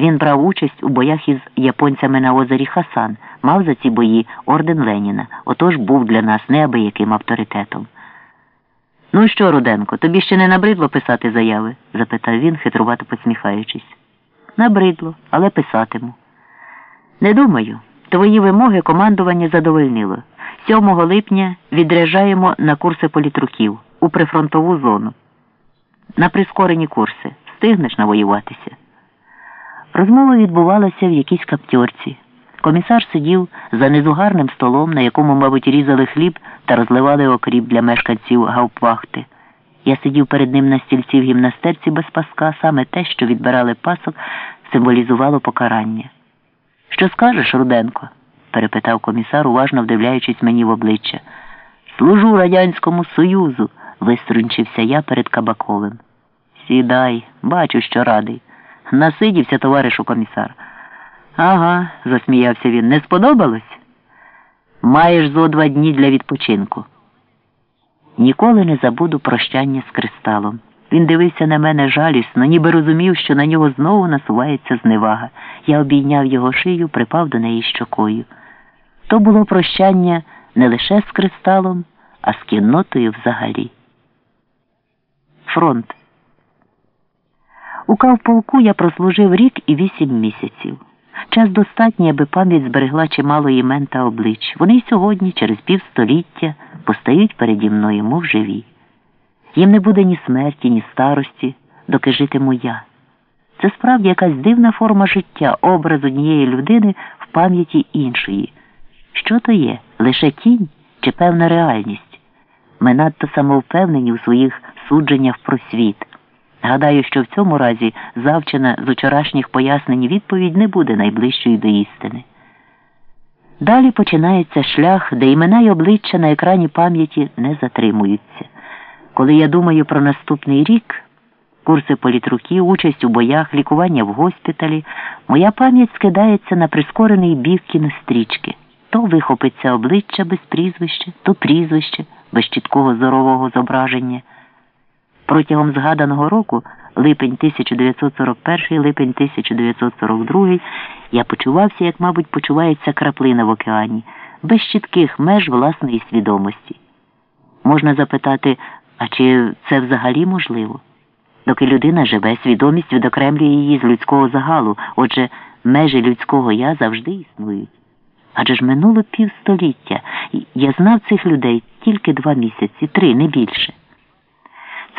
Він брав участь у боях із японцями на озері Хасан, мав за ці бої орден Леніна, отож був для нас неабияким авторитетом. Ну що, Руденко, тобі ще не набридло писати заяви? запитав він, хитрувато посміхаючись. Набридло, але писатиму. Не думаю. Твої вимоги командування задовольнило. 7 липня відряджаємо на курси політруків у прифронтову зону. На прискорені курси. Встигнеш навоюватися. Розмова відбувалася в якійсь каптьорці. Комісар сидів за незугарним столом, на якому, мабуть, різали хліб та розливали окріп для мешканців гауптвахти. Я сидів перед ним на стільці в гімнастерці без паска, саме те, що відбирали пасок, символізувало покарання. Що скажеш, Руденко? перепитав комісар, уважно вдивляючись мені в обличчя. Служу Радянському Союзу, виструнчився я перед Кабаковим. Сідай, бачу, що радий. Насидівся, товаришу комісар. Ага, засміявся він. Не сподобалось? Маєш зо два дні для відпочинку. Ніколи не забуду прощання з кристалом. Він дивився на мене жалісно, ніби розумів, що на нього знову насувається зневага. Я обійняв його шию, припав до неї щокою. То було прощання не лише з кристалом, а з кіннотою взагалі. Фронт. У кавполку я прослужив рік і вісім місяців. Час достатній, аби пам'ять зберегла чимало імен та облич. Вони й сьогодні, через півстоліття, постають переді мною, мов живі. Їм не буде ні смерті, ні старості, доки житиму я. Це справді якась дивна форма життя, образ однієї людини в пам'яті іншої. Що то є? Лише тінь чи певна реальність? Ми надто самовпевнені у своїх судженнях про світ. Гадаю, що в цьому разі завчена з учорашніх пояснень відповідь не буде найближчою до істини. Далі починається шлях, де імена й обличчя на екрані пам'яті не затримуються. Коли я думаю про наступний рік, курси політруків, участь у боях, лікування в госпіталі, моя пам'ять скидається на прискорений біг кінострічки. То вихопиться обличчя без прізвища, то прізвище без чіткого зорового зображення. Протягом згаданого року, липень 1941, липень 1942, я почувався, як, мабуть, почувається краплина в океані, без чітких меж власної свідомості. Можна запитати, а чи це взагалі можливо? Доки людина живе, свідомість відокремлює її з людського загалу, отже, межі людського я завжди існують. Адже ж минуло півстоліття, я знав цих людей тільки два місяці, три, не більше.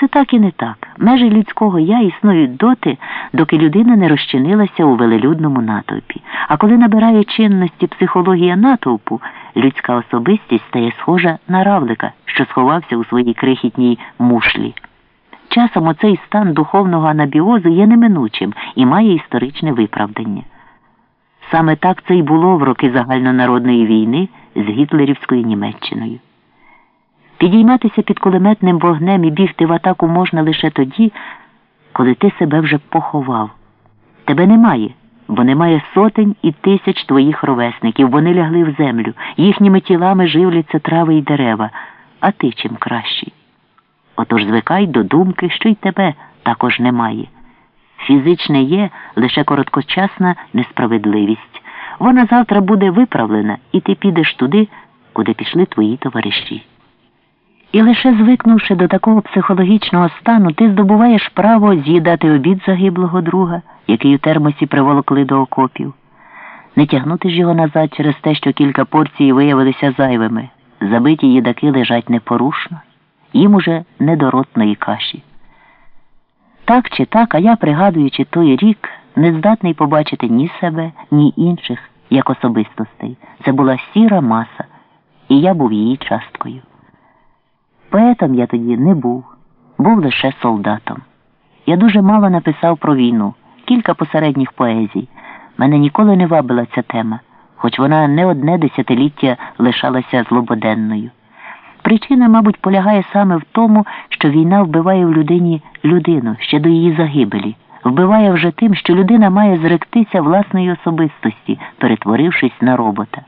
Це так і не так. Межі людського я існують доти, доки людина не розчинилася у велелюдному натовпі. А коли набирає чинності психологія натовпу, людська особистість стає схожа на равлика, що сховався у своїй крихітній мушлі. Часом оцей стан духовного анабіозу є неминучим і має історичне виправдання. Саме так це й було в роки загальнонародної війни з гітлерівською Німеччиною. Підійматися під кулеметним вогнем і бігти в атаку можна лише тоді, коли ти себе вже поховав. Тебе немає, бо немає сотень і тисяч твоїх ровесників. Вони лягли в землю, їхніми тілами живляться трави й дерева, а ти чим кращий. Отож звикай до думки, що й тебе також немає. Фізичне є лише короткочасна несправедливість. Вона завтра буде виправлена, і ти підеш туди, куди пішли твої товариші. І лише звикнувши до такого психологічного стану, ти здобуваєш право з'їдати обід загиблого друга, який у термосі приволокли до окопів, не тягнути ж його назад через те, що кілька порцій виявилися зайвими. Забиті їдаки лежать непорушно, їм уже не до ротної каші. Так чи так, а я, пригадуючи той рік, не здатний побачити ні себе, ні інших як особистостей. Це була сіра маса, і я був її часткою. Поетом я тоді не був, був лише солдатом. Я дуже мало написав про війну, кілька посередніх поезій. Мене ніколи не вабила ця тема, хоч вона не одне десятиліття лишалася злободенною. Причина, мабуть, полягає саме в тому, що війна вбиває в людині людину ще до її загибелі, вбиває вже тим, що людина має зректися власної особистості, перетворившись на робота.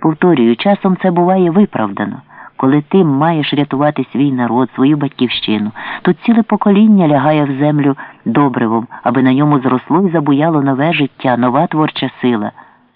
Повторюю, часом це буває виправдано коли ти маєш рятувати свій народ, свою батьківщину, то ціле покоління лягає в землю добривом, аби на ньому зросло і забуяло нове життя, нова творча сила.